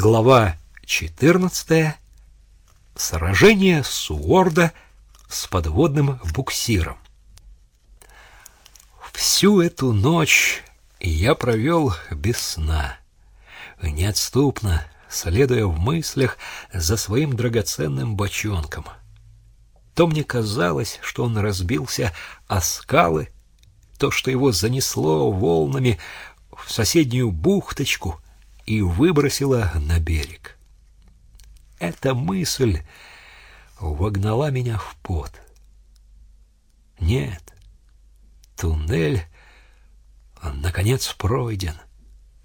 Глава 14. Сражение Суорда с подводным буксиром. Всю эту ночь я провел без сна, неотступно следуя в мыслях за своим драгоценным бочонком. То мне казалось, что он разбился о скалы, то, что его занесло волнами в соседнюю бухточку — и выбросила на берег. Эта мысль вогнала меня в пот. Нет, туннель наконец пройден.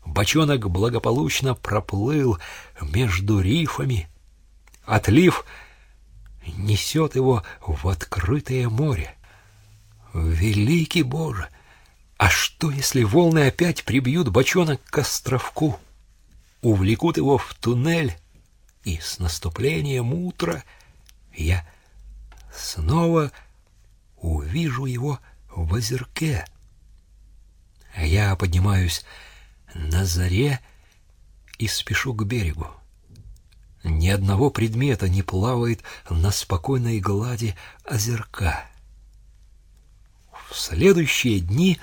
Бочонок благополучно проплыл между рифами. Отлив несет его в открытое море. Великий Боже! А что, если волны опять прибьют бочонок к островку? Увлекут его в туннель, и с наступлением утра я снова увижу его в озерке. Я поднимаюсь на заре и спешу к берегу. Ни одного предмета не плавает на спокойной глади озерка. В следующие дни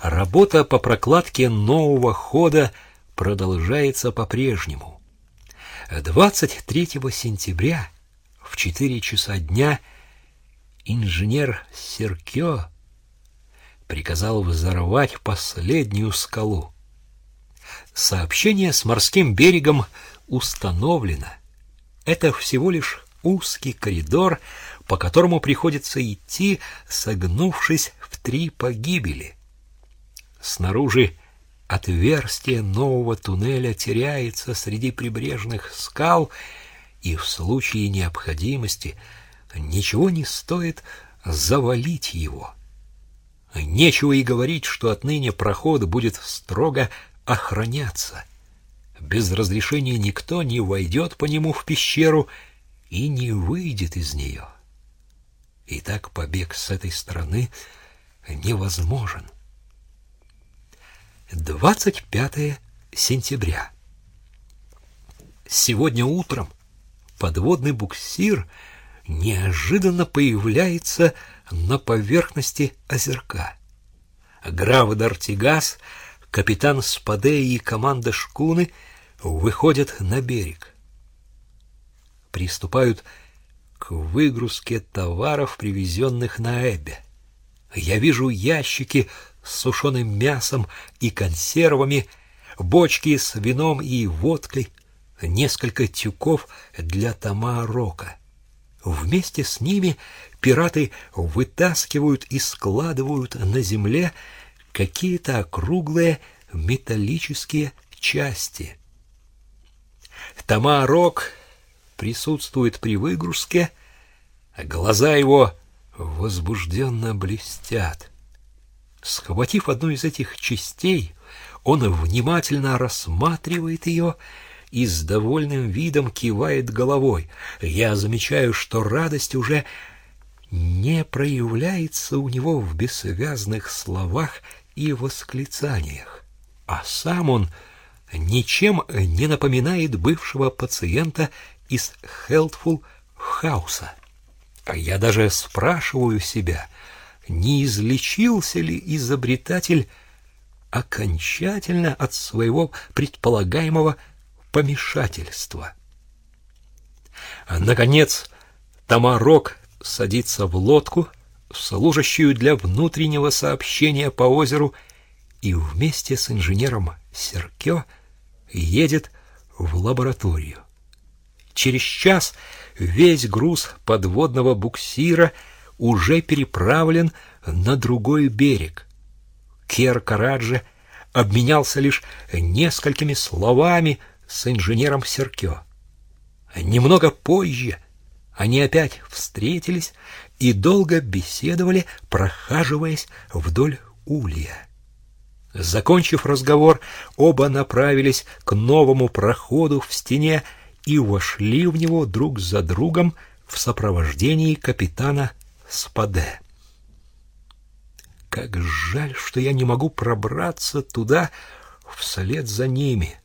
работа по прокладке нового хода — продолжается по-прежнему. 23 сентября в 4 часа дня инженер Серкё приказал взорвать последнюю скалу. Сообщение с морским берегом установлено. Это всего лишь узкий коридор, по которому приходится идти, согнувшись в три погибели. Снаружи Отверстие нового туннеля теряется среди прибрежных скал, и в случае необходимости ничего не стоит завалить его. Нечего и говорить, что отныне проход будет строго охраняться. Без разрешения никто не войдет по нему в пещеру и не выйдет из нее. И так побег с этой стороны невозможен. 25 сентября. Сегодня утром подводный буксир неожиданно появляется на поверхности озерка. Граф Дартигас, капитан Спаде и команда шкуны выходят на берег. Приступают к выгрузке товаров, привезенных на Эббе. Я вижу ящики с сушеным мясом и консервами, бочки с вином и водкой, несколько тюков для тамарока. Вместе с ними пираты вытаскивают и складывают на земле какие-то округлые металлические части. Тамарок присутствует при выгрузке, глаза его возбужденно блестят. Схватив одну из этих частей, он внимательно рассматривает ее и с довольным видом кивает головой. Я замечаю, что радость уже не проявляется у него в бессвязных словах и восклицаниях, а сам он ничем не напоминает бывшего пациента из Хелтфул Хауса. Я даже спрашиваю себя — не излечился ли изобретатель окончательно от своего предполагаемого помешательства. А, наконец, Тамарок садится в лодку, служащую для внутреннего сообщения по озеру, и вместе с инженером Серкё едет в лабораторию. Через час весь груз подводного буксира — уже переправлен на другой берег. Кер Караджи обменялся лишь несколькими словами с инженером Серкё. Немного позже они опять встретились и долго беседовали, прохаживаясь вдоль улья. Закончив разговор, оба направились к новому проходу в стене и вошли в него друг за другом в сопровождении капитана спаде. Как жаль, что я не могу пробраться туда вслед за ними.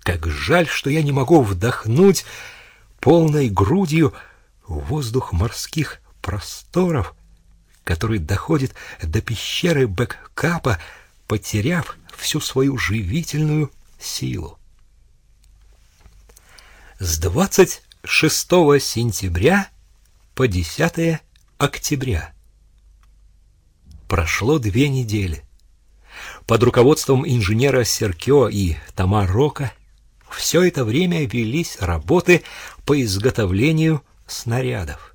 Как жаль, что я не могу вдохнуть полной грудью воздух морских просторов, который доходит до пещеры Бэккапа, потеряв всю свою живительную силу. С 26 сентября по 10 октября прошло две недели. Под руководством инженера Серкио и Тамар Рока все это время велись работы по изготовлению снарядов.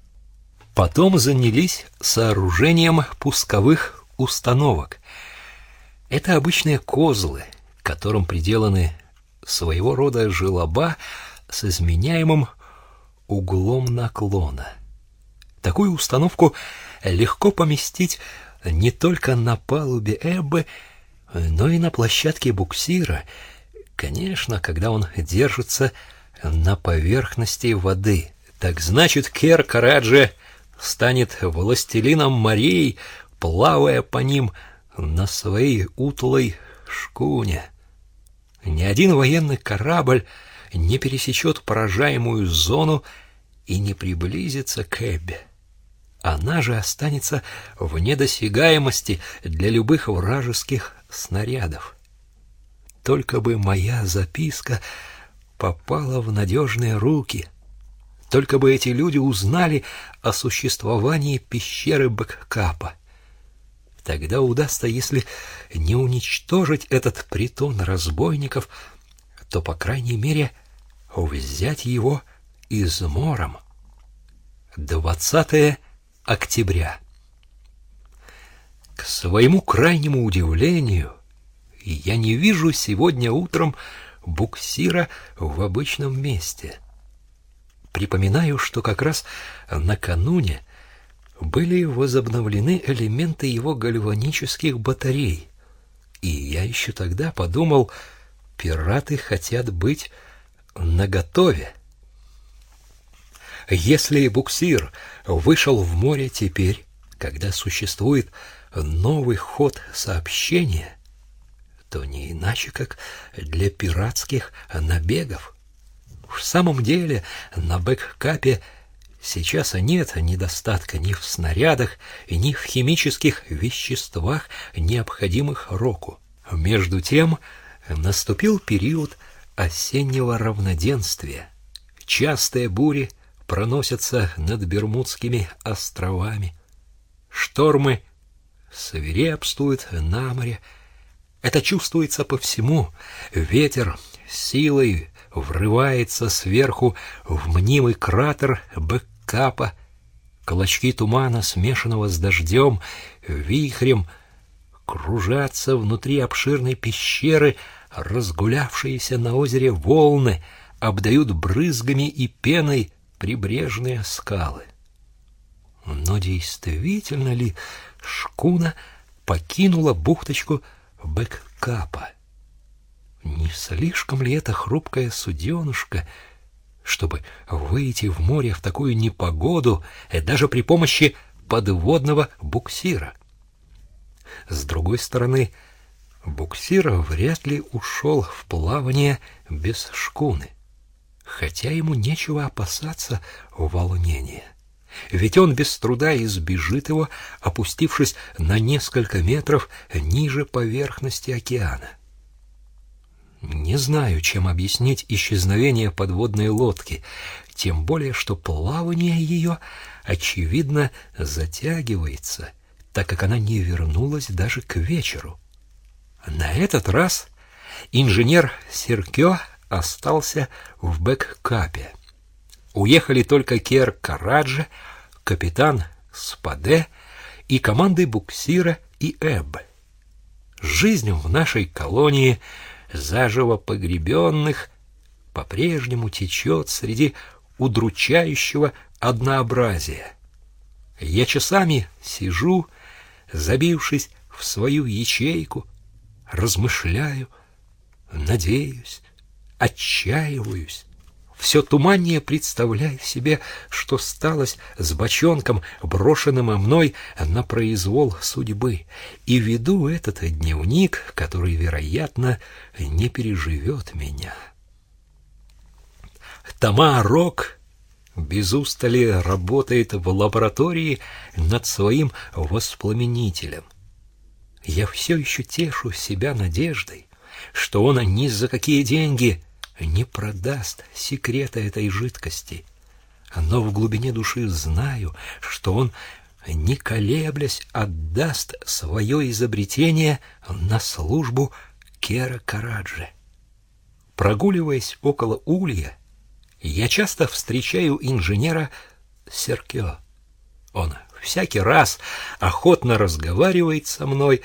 Потом занялись сооружением пусковых установок. Это обычные козлы, которым приделаны своего рода желоба с изменяемым углом наклона. Такую установку легко поместить не только на палубе Эббы, но и на площадке буксира, конечно, когда он держится на поверхности воды. Так значит, Кер Караджи станет властелином морей, плавая по ним на своей утлой шкуне. Ни один военный корабль не пересечет поражаемую зону и не приблизится к Эббе. Она же останется в недосягаемости для любых вражеских снарядов. Только бы моя записка попала в надежные руки. Только бы эти люди узнали о существовании пещеры Бэккапа. Тогда удастся, если не уничтожить этот притон разбойников, то, по крайней мере, взять его измором. Двадцатое октября. К своему крайнему удивлению, я не вижу сегодня утром буксира в обычном месте. Припоминаю, что как раз накануне были возобновлены элементы его гальванических батарей. И я еще тогда подумал, пираты хотят быть наготове. Если буксир вышел в море теперь, когда существует новый ход сообщения, то не иначе, как для пиратских набегов. В самом деле на бэккапе Сейчас нет недостатка ни в снарядах, ни в химических веществах, необходимых року. Между тем наступил период осеннего равноденствия. Частые бури проносятся над Бермудскими островами. Штормы свирепствуют на море. Это чувствуется по всему. Ветер силой врывается сверху в мнимый кратер Бэккапа. Клочки тумана, смешанного с дождем, вихрем, кружатся внутри обширной пещеры, разгулявшиеся на озере волны, обдают брызгами и пеной прибрежные скалы. Но действительно ли шкуна покинула бухточку Бэккапа? Не слишком ли это хрупкая суденушка, чтобы выйти в море в такую непогоду, э, даже при помощи подводного буксира? С другой стороны, буксир вряд ли ушел в плавание без шкуны, хотя ему нечего опасаться волнения. Ведь он без труда избежит его, опустившись на несколько метров ниже поверхности океана. Не знаю, чем объяснить исчезновение подводной лодки, тем более, что плавание ее, очевидно, затягивается, так как она не вернулась даже к вечеру. На этот раз инженер Серкё остался в Бэккапе. Уехали только Кер Караджи, капитан Спаде и команды буксира и Эбб. Жизнь в нашей колонии — заживо погребенных, по-прежнему течет среди удручающего однообразия. Я часами сижу, забившись в свою ячейку, размышляю, надеюсь, отчаиваюсь. Все туманнее представляю себе, что сталось с бочонком, брошенным мной на произвол судьбы, и веду этот дневник, который, вероятно, не переживет меня. Тома Рок без устали работает в лаборатории над своим воспламенителем. Я все еще тешу себя надеждой, что он ни за какие деньги не продаст секрета этой жидкости. Но в глубине души знаю, что он, не колеблясь, отдаст свое изобретение на службу Кера Караджи. Прогуливаясь около улья, я часто встречаю инженера Серкио. Он всякий раз охотно разговаривает со мной,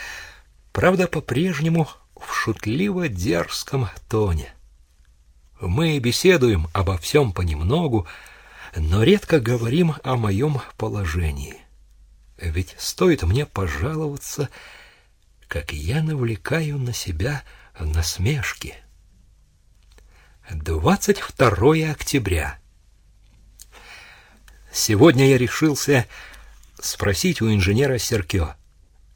правда, по-прежнему в шутливо-дерзком тоне. Мы беседуем обо всем понемногу, но редко говорим о моем положении. Ведь стоит мне пожаловаться, как я навлекаю на себя насмешки. 22 октября. Сегодня я решился спросить у инженера Серкё,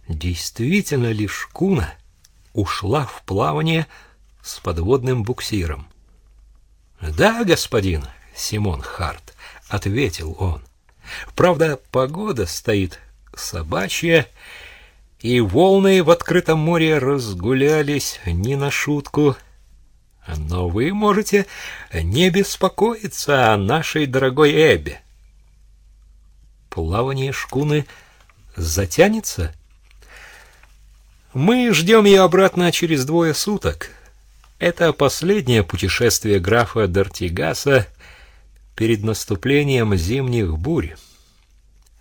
действительно ли шкуна ушла в плавание с подводным буксиром. «Да, господин Симон Харт», — ответил он. «Правда, погода стоит собачья, и волны в открытом море разгулялись не на шутку». Но вы можете не беспокоиться о нашей дорогой Эбби. Плавание шкуны затянется? Мы ждем ее обратно через двое суток. Это последнее путешествие графа Дартигаса перед наступлением зимних бурь.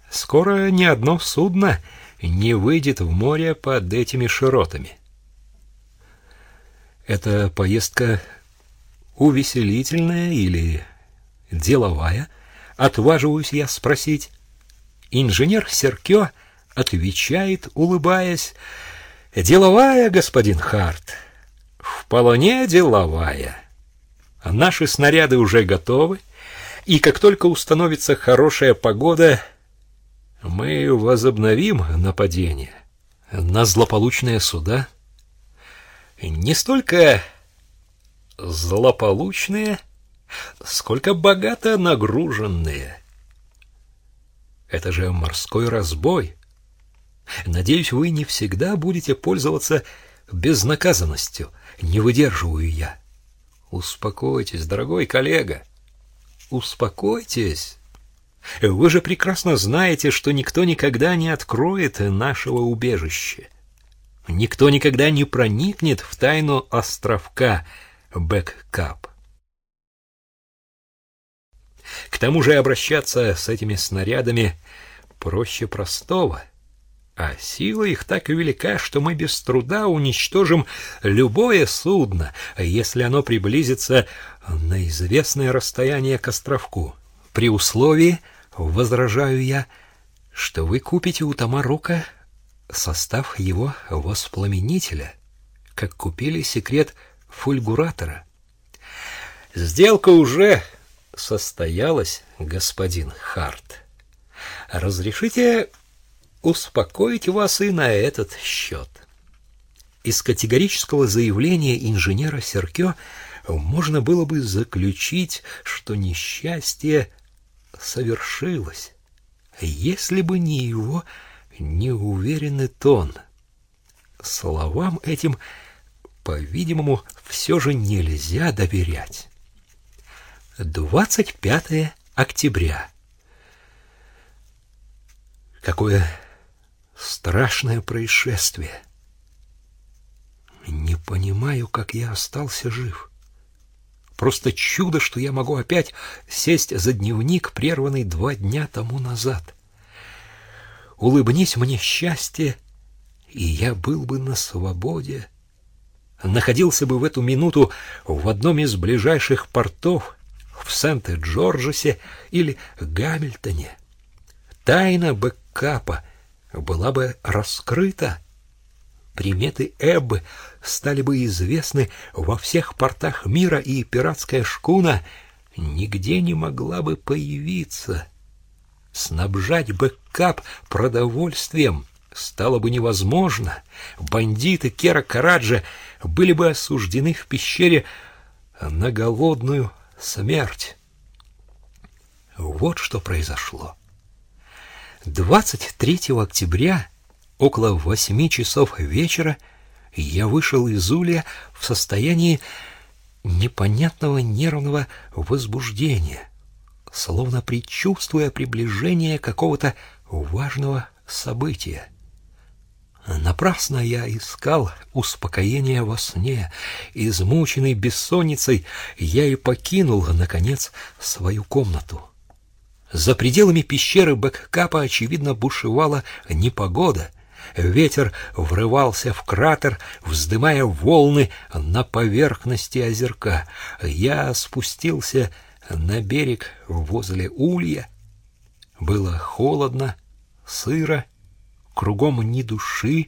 Скоро ни одно судно не выйдет в море под этими широтами. Эта поездка увеселительная или деловая? Отваживаюсь я спросить. Инженер Серкё отвечает, улыбаясь, «Деловая, господин Харт, вполне деловая. Наши снаряды уже готовы, и как только установится хорошая погода, мы возобновим нападение на злополучные суда» не столько злополучные, сколько богато нагруженные. Это же морской разбой. Надеюсь, вы не всегда будете пользоваться безнаказанностью. Не выдерживаю я. Успокойтесь, дорогой коллега. Успокойтесь. Вы же прекрасно знаете, что никто никогда не откроет нашего убежища. Никто никогда не проникнет в тайну островка Бэккап. К тому же обращаться с этими снарядами проще простого, а сила их так велика, что мы без труда уничтожим любое судно, если оно приблизится на известное расстояние к островку, при условии, возражаю я, что вы купите у Тамарука состав его воспламенителя, как купили секрет фульгуратора. Сделка уже состоялась, господин Харт. Разрешите успокоить вас и на этот счет. Из категорического заявления инженера Серкё можно было бы заключить, что несчастье совершилось, если бы не его неуверенный тон. Словам этим, по-видимому, все же нельзя доверять. 25 октября. Какое страшное происшествие. Не понимаю, как я остался жив. Просто чудо, что я могу опять сесть за дневник, прерванный два дня тому назад улыбнись мне счастье, и я был бы на свободе. Находился бы в эту минуту в одном из ближайших портов, в Сент-Джорджесе или Гамильтоне. Тайна Бэк-Капа была бы раскрыта. Приметы Эббы стали бы известны во всех портах мира, и пиратская шкуна нигде не могла бы появиться. Снабжать Бэк-Кап продовольствием стало бы невозможно. Бандиты Кера Каррадже были бы осуждены в пещере на голодную смерть. Вот что произошло. 23 октября около восьми часов вечера я вышел из Улья в состоянии непонятного нервного возбуждения, словно предчувствуя приближение какого-то важного события. Напрасно я искал успокоения во сне. Измученный бессонницей, я и покинул, наконец, свою комнату. За пределами пещеры Бэккапа, очевидно, бушевала непогода. Ветер врывался в кратер, вздымая волны на поверхности озерка. Я спустился на берег возле улья. Было холодно, сыро, кругом ни души.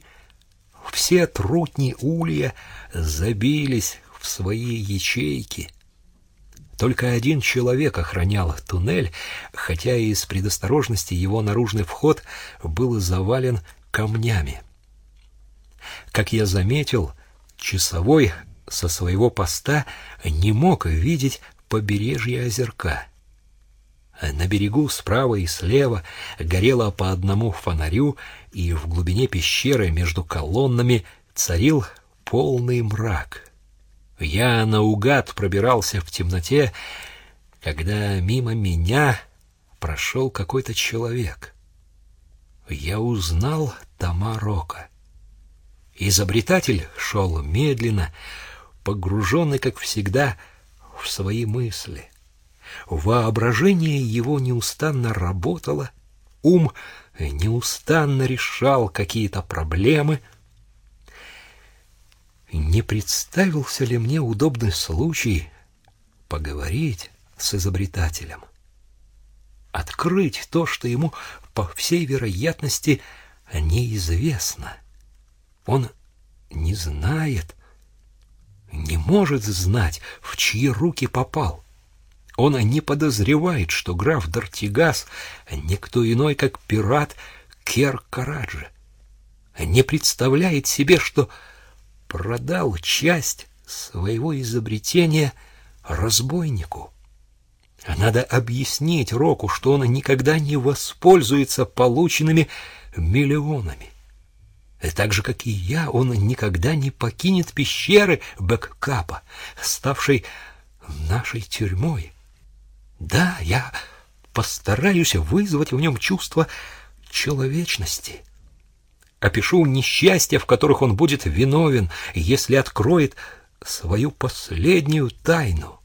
Все трутни улья забились в свои ячейки. Только один человек охранял туннель, хотя из предосторожности его наружный вход был завален камнями. Как я заметил, часовой со своего поста не мог видеть побережье озерка. На берегу справа и слева горело по одному фонарю, и в глубине пещеры между колоннами царил полный мрак. Я наугад пробирался в темноте, когда мимо меня прошел какой-то человек я узнал Тома Рока. Изобретатель шел медленно, погруженный, как всегда, в свои мысли. Воображение его неустанно работало, ум неустанно решал какие-то проблемы. Не представился ли мне удобный случай поговорить с изобретателем? открыть то, что ему, по всей вероятности, неизвестно. Он не знает, не может знать, в чьи руки попал. Он не подозревает, что граф Дартигас никто иной, как пират Кер Караджи. Не представляет себе, что продал часть своего изобретения разбойнику. Надо объяснить Року, что он никогда не воспользуется полученными миллионами. Так же, как и я, он никогда не покинет пещеры Бэккапа, ставшей нашей тюрьмой. Да, я постараюсь вызвать в нем чувство человечности. Опишу несчастья, в которых он будет виновен, если откроет свою последнюю тайну.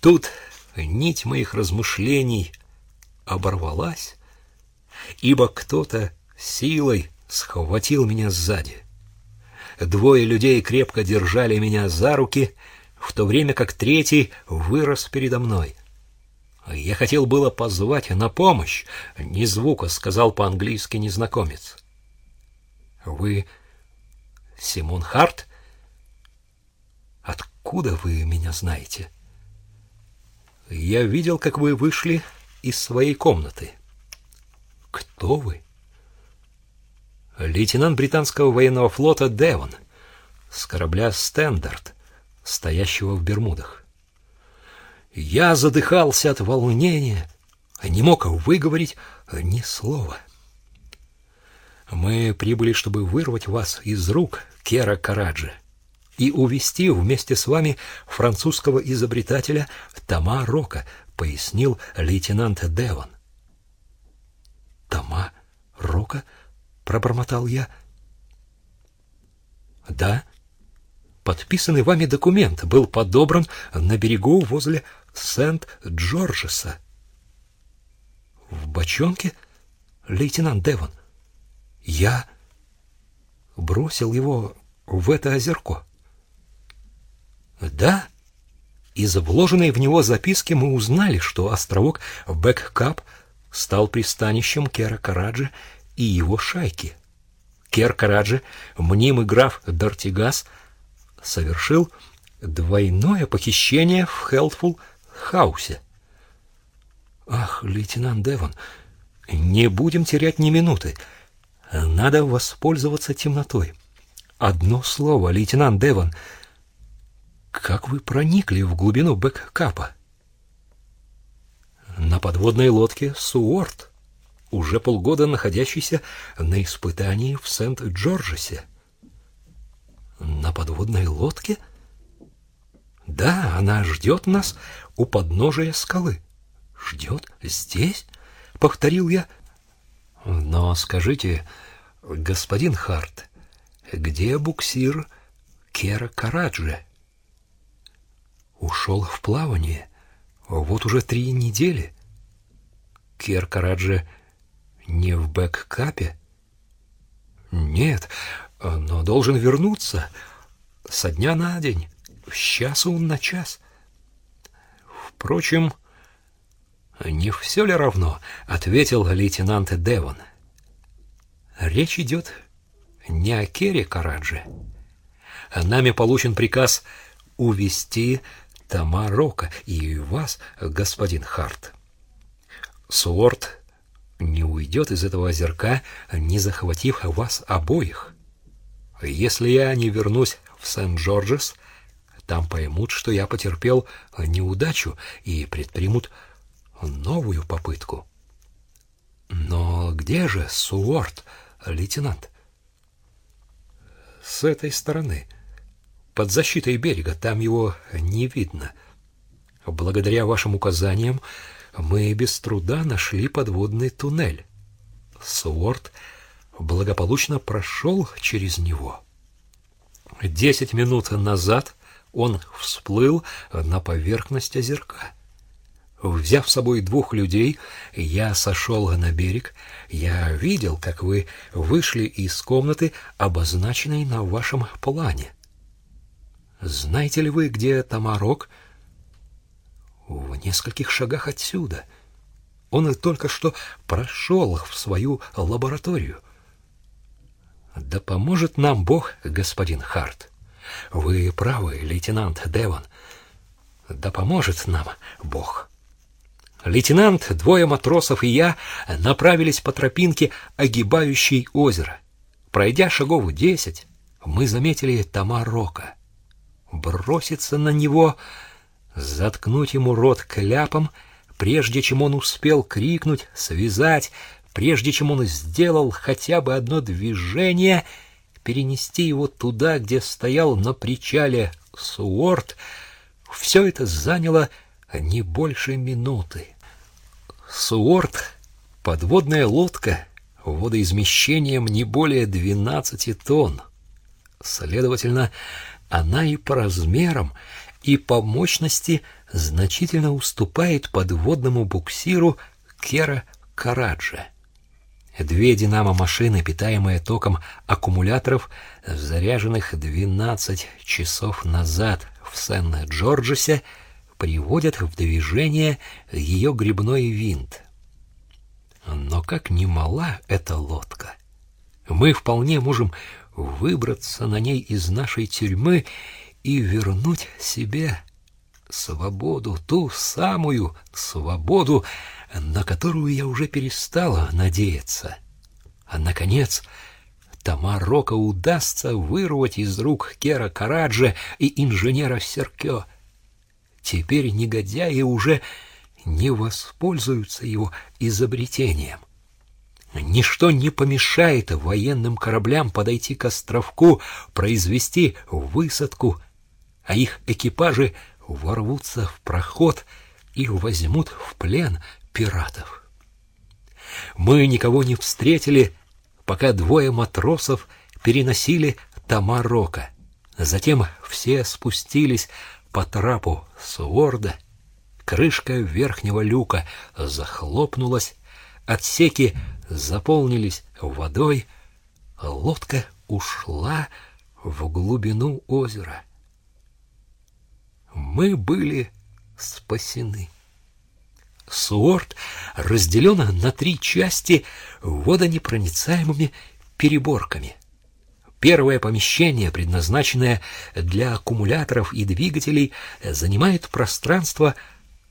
Тут нить моих размышлений оборвалась, ибо кто-то силой схватил меня сзади. Двое людей крепко держали меня за руки, в то время как третий вырос передо мной. Я хотел было позвать на помощь, ни звука, сказал по-английски незнакомец. Вы Симон Харт? Откуда вы меня знаете? Я видел, как вы вышли из своей комнаты. Кто вы? Лейтенант британского военного флота Девон с корабля Стендарт, стоящего в Бермудах. Я задыхался от волнения, не мог выговорить ни слова. Мы прибыли, чтобы вырвать вас из рук Кера Караджи и увести вместе с вами французского изобретателя Тома Рока, пояснил лейтенант Девон. Тома Рока, пробормотал я. Да, подписанный вами документ был подобран на берегу возле Сент-Джорджеса. В бочонке, лейтенант Девон. Я бросил его в это озерко. Да, из вложенной в него записки мы узнали, что островок Бэккап стал пристанищем Кера Караджи и его шайки. Кер Караджи, мнимый граф Дартигас, совершил двойное похищение в Хелтфул Хаусе. Ах, лейтенант Девон, не будем терять ни минуты. Надо воспользоваться темнотой. Одно слово, лейтенант Девон — как вы проникли в глубину бэккапа? на подводной лодке Суорт, уже полгода находящийся на испытании в Сент-Джорджесе. На подводной лодке? Да, она ждет нас у подножия скалы. Ждет здесь? Повторил я. Но скажите, господин Харт, где буксир Кера Караджи? Ушел в плавание. Вот уже три недели. Кер Караджи не в бэккапе? Нет, но должен вернуться со дня на день, с часу на час. Впрочем, не все ли равно, ответил лейтенант Девон. Речь идет не о Кере Карадже. Нами получен приказ увести Тамарока и вас, господин Харт. Суорт не уйдет из этого озерка, не захватив вас обоих. Если я не вернусь в Сент-Джорджес, там поймут, что я потерпел неудачу и предпримут новую попытку. Но где же Суорт, лейтенант? С этой стороны, под защитой берега, там его не видно. Благодаря вашим указаниям мы без труда нашли подводный туннель. Суорт благополучно прошел через него. Десять минут назад он всплыл на поверхность озерка. Взяв с собой двух людей, я сошел на берег. Я видел, как вы вышли из комнаты, обозначенной на вашем плане. Знаете ли вы, где Тамарок? В нескольких шагах отсюда. Он только что прошел в свою лабораторию. Да поможет нам Бог, господин Харт. Вы правы, лейтенант Девон. Да поможет нам Бог. Лейтенант, двое матросов и я направились по тропинке, огибающей озеро. Пройдя шагов десять, мы заметили Тамарока. Броситься на него, заткнуть ему рот кляпом, прежде чем он успел крикнуть, связать, прежде чем он сделал хотя бы одно движение, перенести его туда, где стоял на причале Суорт, все это заняло не больше минуты. Суорт — подводная лодка водоизмещением не более 12 тонн. Следовательно, она и по размерам, и по мощности значительно уступает подводному буксиру Кера Караджа. Две динамо-машины, питаемые током аккумуляторов, заряженных 12 часов назад в Сен-Джорджесе, приводят в движение ее грибной винт. Но как немала эта лодка! Мы вполне можем выбраться на ней из нашей тюрьмы и вернуть себе свободу, ту самую свободу, на которую я уже перестала надеяться. А, наконец, Тамарока удастся вырвать из рук Кера Караджа и инженера Серкё. Теперь негодяи уже не воспользуются его изобретением. Ничто не помешает военным кораблям подойти к островку, произвести высадку, а их экипажи ворвутся в проход и возьмут в плен пиратов. Мы никого не встретили, пока двое матросов переносили Тамарока. Затем все спустились по трапу Суорда, крышка верхнего люка захлопнулась, отсеки заполнились водой, лодка ушла в глубину озера. Мы были спасены. Суорт разделен на три части водонепроницаемыми переборками. Первое помещение, предназначенное для аккумуляторов и двигателей, занимает пространство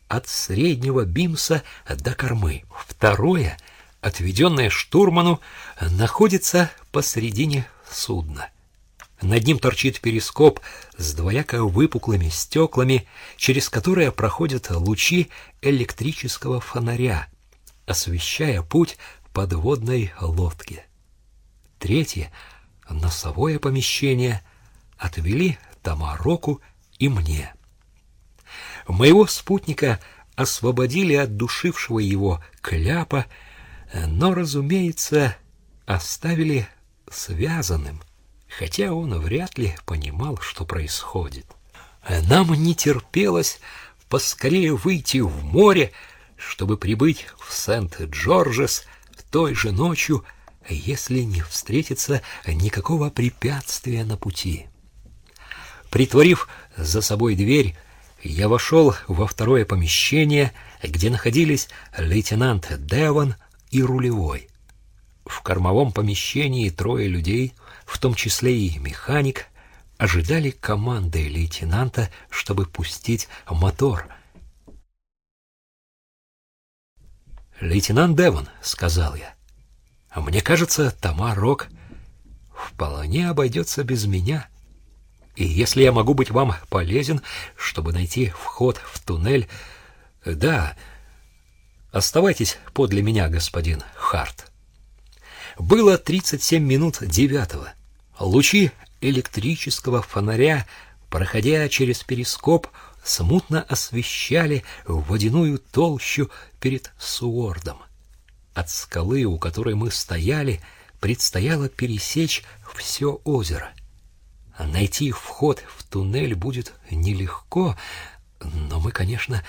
от среднего бимса до кормы. Второе, отведенное штурману, находится посредине судна. Над ним торчит перископ с двояко выпуклыми стеклами, через которые проходят лучи электрического фонаря, освещая путь подводной лодки. Третье, носовое помещение, отвели Тамароку и мне. Моего спутника освободили от душившего его кляпа, но, разумеется, оставили связанным, хотя он вряд ли понимал, что происходит. Нам не терпелось поскорее выйти в море, чтобы прибыть в Сент-Джорджес той же ночью, если не встретится никакого препятствия на пути. Притворив за собой дверь, я вошел во второе помещение, где находились лейтенант Деван и рулевой. В кормовом помещении трое людей, в том числе и механик, ожидали команды лейтенанта, чтобы пустить мотор. «Лейтенант Деван», — сказал я, — «мне кажется, Тома Рок вполне обойдется без меня». И если я могу быть вам полезен, чтобы найти вход в туннель, да, оставайтесь подле меня, господин Харт. Было 37 минут девятого. Лучи электрического фонаря, проходя через перископ, смутно освещали водяную толщу перед Суордом. От скалы, у которой мы стояли, предстояло пересечь все озеро — Найти вход в туннель будет нелегко, но мы, конечно,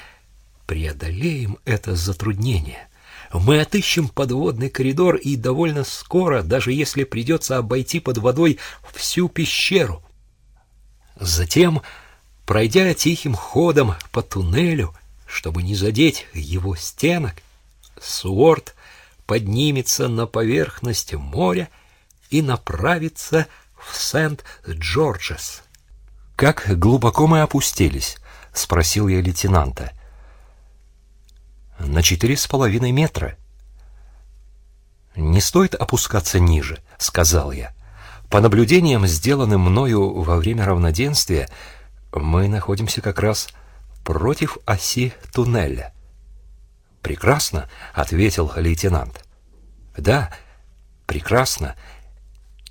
преодолеем это затруднение. Мы отыщем подводный коридор и довольно скоро, даже если придется обойти под водой всю пещеру. Затем, пройдя тихим ходом по туннелю, чтобы не задеть его стенок, Суорт поднимется на поверхность моря и направится в Сент-Джорджес. «Как глубоко мы опустились?» — спросил я лейтенанта. «На четыре с половиной метра». «Не стоит опускаться ниже», — сказал я. «По наблюдениям, сделанным мною во время равноденствия, мы находимся как раз против оси туннеля». «Прекрасно», — ответил лейтенант. «Да, прекрасно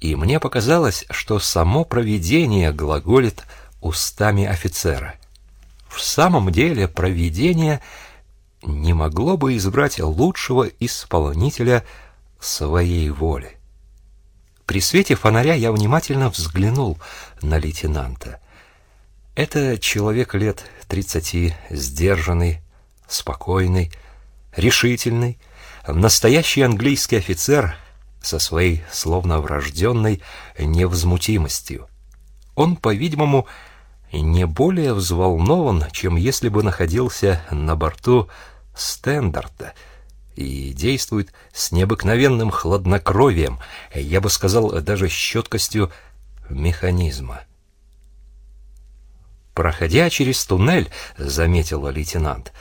и мне показалось, что само провидение глаголит устами офицера. В самом деле провидение не могло бы избрать лучшего исполнителя своей воли. При свете фонаря я внимательно взглянул на лейтенанта. Это человек лет тридцати, сдержанный, спокойный, решительный, настоящий английский офицер, со своей словно врожденной невозмутимостью. Он, по-видимому, не более взволнован, чем если бы находился на борту Стендарта и действует с необыкновенным хладнокровием, я бы сказал, даже щеткостью механизма. Проходя через туннель, заметил лейтенант,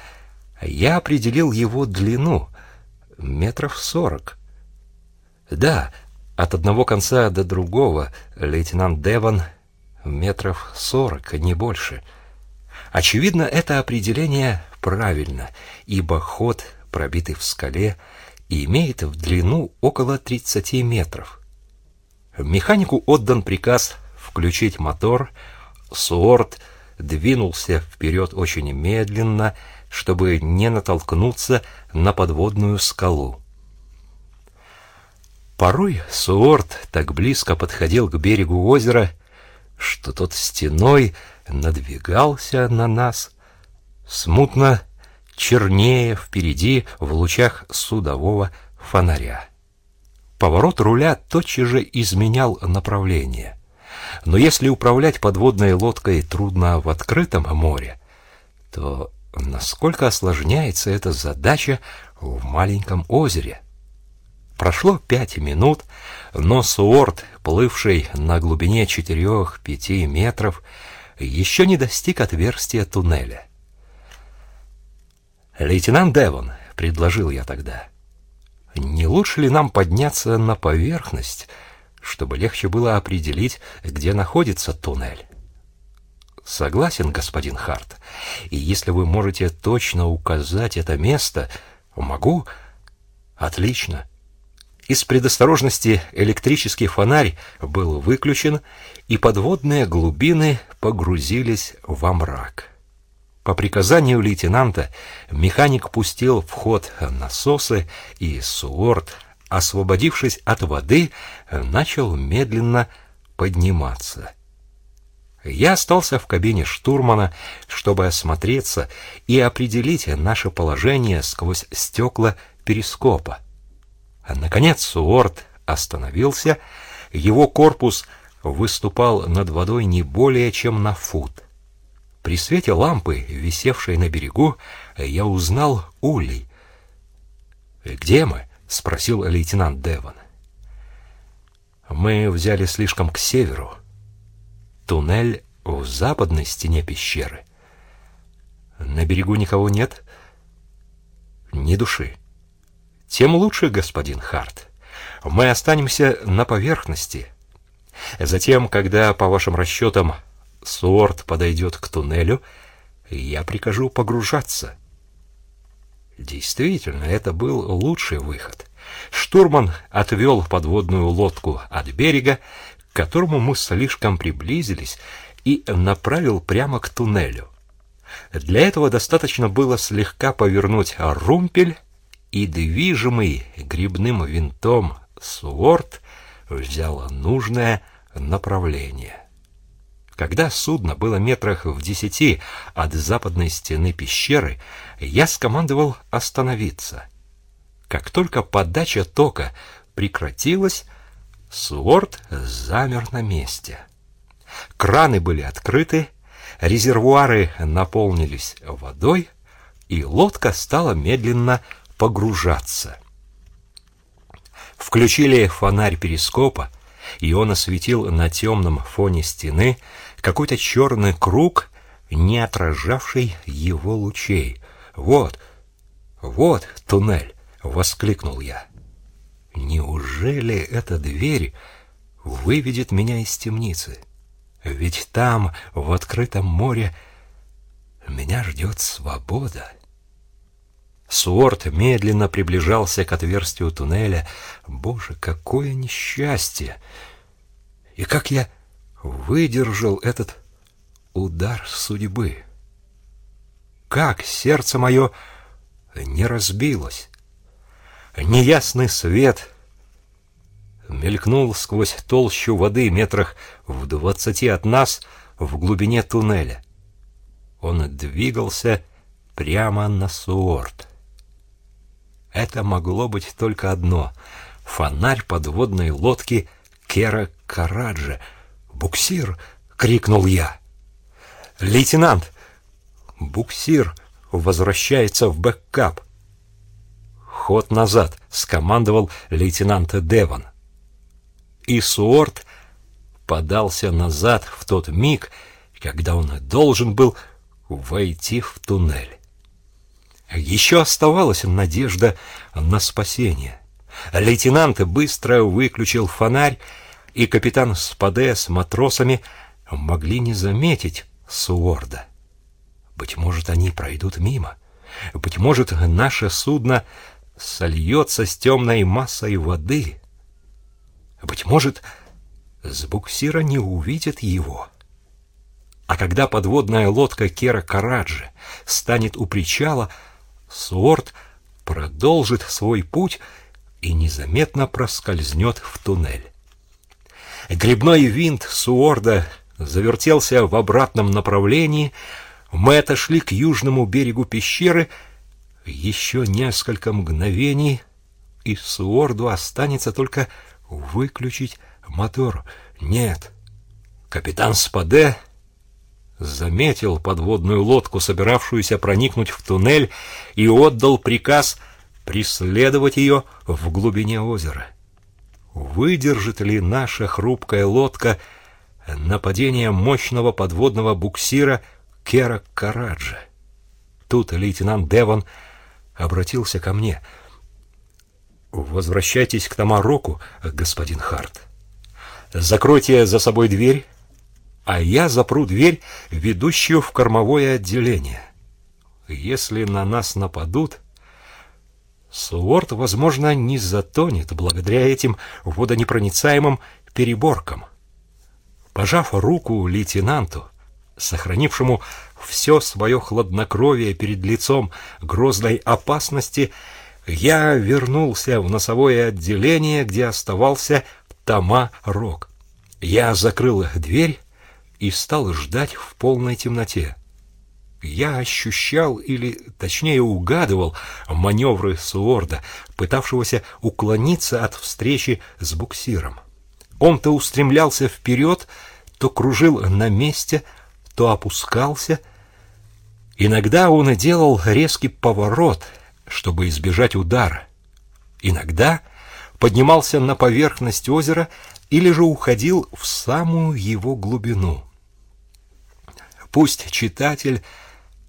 я определил его длину метров сорок. Да, от одного конца до другого лейтенант Деван метров сорок, не больше. Очевидно, это определение правильно, ибо ход, пробитый в скале, имеет в длину около 30 метров. Механику отдан приказ включить мотор. Суорт двинулся вперед очень медленно, чтобы не натолкнуться на подводную скалу. Порой Суорт так близко подходил к берегу озера, что тот стеной надвигался на нас, смутно чернее впереди в лучах судового фонаря. Поворот руля тотчас же изменял направление. Но если управлять подводной лодкой трудно в открытом море, то насколько осложняется эта задача в маленьком озере? Прошло пять минут, но Суорт, плывший на глубине четырех-пяти метров, еще не достиг отверстия туннеля. «Лейтенант Девон», — предложил я тогда, — «не лучше ли нам подняться на поверхность, чтобы легче было определить, где находится туннель. Согласен, господин Харт. И если вы можете точно указать это место, могу. Отлично. Из предосторожности электрический фонарь был выключен, и подводные глубины погрузились во мрак. По приказанию лейтенанта механик пустил в ход насосы, и Суорт, освободившись от воды, начал медленно подниматься. Я остался в кабине штурмана, чтобы осмотреться и определить наше положение сквозь стекла перископа. Наконец Суорт остановился, его корпус выступал над водой не более чем на фут. При свете лампы, висевшей на берегу, я узнал улей. «Где мы?» — спросил лейтенант Девон. «Мы взяли слишком к северу. Туннель в западной стене пещеры. На берегу никого нет? Ни души. Тем лучше, господин Харт. Мы останемся на поверхности. Затем, когда, по вашим расчетам, Суорт подойдет к туннелю, я прикажу погружаться. Действительно, это был лучший выход. Штурман отвел подводную лодку от берега, к которому мы слишком приблизились, и направил прямо к туннелю. Для этого достаточно было слегка повернуть румпель, и движимый грибным винтом Суорт взял нужное направление. Когда судно было метрах в десяти от западной стены пещеры, я скомандовал остановиться. Как только подача тока прекратилась, Суорт замер на месте. Краны были открыты, резервуары наполнились водой, и лодка стала медленно погружаться. Включили фонарь перископа, и он осветил на темном фоне стены какой-то черный круг, не отражавший его лучей. «Вот, вот туннель!» — воскликнул я. «Неужели эта дверь выведет меня из темницы? Ведь там, в открытом море, меня ждет свобода». Суорт медленно приближался к отверстию туннеля. Боже, какое несчастье! И как я выдержал этот удар судьбы? Как сердце мое не разбилось? Неясный свет мелькнул сквозь толщу воды метрах в двадцати от нас в глубине туннеля. Он двигался прямо на Суорд. Это могло быть только одно — фонарь подводной лодки Кера Каррадже. «Буксир!» — крикнул я. «Лейтенант! Буксир возвращается в Бэк-Кап!» «Ход назад!» — скомандовал лейтенант Деван. И Суорд подался назад в тот миг, когда он должен был войти в туннель. Еще оставалась надежда на спасение. Лейтенант быстро выключил фонарь, и капитан Спаде с матросами могли не заметить Суорда. Быть может, они пройдут мимо. Быть может, наше судно сольется с темной массой воды. Быть может, с буксира не увидят его. А когда подводная лодка Кера Караджи станет у причала, Суорт продолжит свой путь и незаметно проскользнет в туннель. Грибной винт Суорда завертелся в обратном направлении. Мы отошли к южному берегу пещеры. Еще несколько мгновений, и Суорду останется только выключить мотор. Нет, капитан Спаде заметил подводную лодку, собиравшуюся проникнуть в туннель, и отдал приказ преследовать ее в глубине озера. Выдержит ли наша хрупкая лодка нападение мощного подводного буксира Кера Караджа? Тут лейтенант Девон обратился ко мне. «Возвращайтесь к Тамароку, господин Харт. Закройте за собой дверь, а я запру дверь, ведущую в кормовое отделение. Если на нас нападут, Суорт, возможно, не затонет благодаря этим водонепроницаемым переборкам. Пожав руку лейтенанту, сохранившему все свое хладнокровие перед лицом грозной опасности, я вернулся в носовое отделение, где оставался Тома Рок. Я закрыл дверь и стал ждать в полной темноте. Я ощущал, или точнее угадывал, маневры Суорда, пытавшегося уклониться от встречи с буксиром. Он то устремлялся вперед, то кружил на месте, то опускался. Иногда он делал резкий поворот, чтобы избежать удара. Иногда поднимался на поверхность озера или же уходил в самую его глубину. Пусть читатель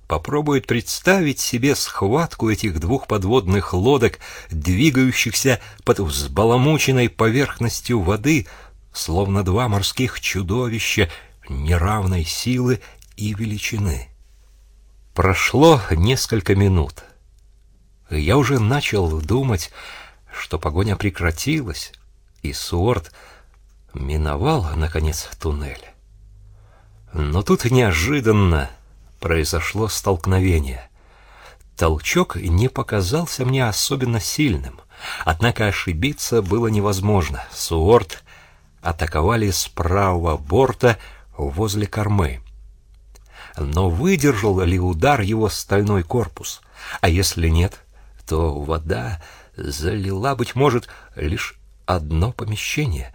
попробует представить себе схватку этих двух подводных лодок, двигающихся под взбаламученной поверхностью воды, словно два морских чудовища неравной силы и величины. Прошло несколько минут. Я уже начал думать, что погоня прекратилась, и Суорт миновал, наконец, туннель. Но тут неожиданно произошло столкновение. Толчок не показался мне особенно сильным, однако ошибиться было невозможно. Суорт атаковали с правого борта возле кормы. Но выдержал ли удар его стальной корпус? А если нет, то вода залила, быть может, лишь одно помещение.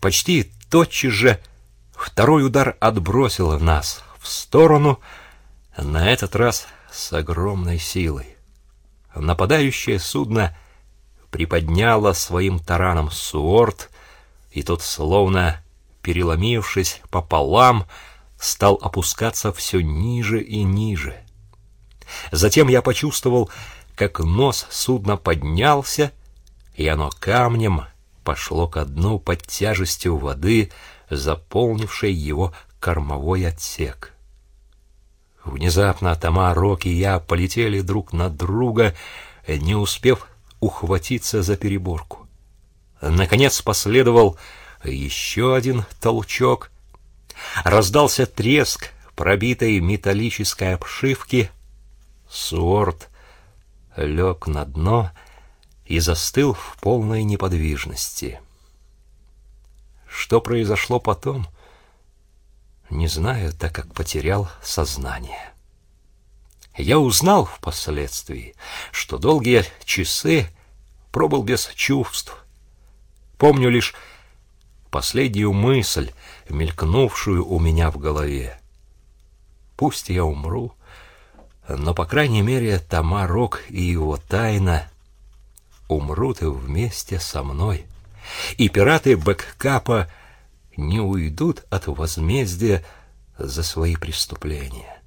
Почти тотчас же Второй удар отбросил нас в сторону, на этот раз с огромной силой. Нападающее судно приподняло своим тараном Суорт, и тот, словно переломившись пополам, стал опускаться все ниже и ниже. Затем я почувствовал, как нос судна поднялся, и оно камнем пошло ко дну под тяжестью воды, заполнившей его кормовой отсек. Внезапно Тома, Рок и я полетели друг на друга, не успев ухватиться за переборку. Наконец последовал еще один толчок. Раздался треск пробитой металлической обшивки. Суорт лег на дно и застыл в полной неподвижности. Что произошло потом, не знаю, так как потерял сознание. Я узнал впоследствии, что долгие часы пробыл без чувств. Помню лишь последнюю мысль, мелькнувшую у меня в голове. Пусть я умру, но, по крайней мере, Тамарок и его тайна умрут вместе со мной и пираты Бэккапа не уйдут от возмездия за свои преступления.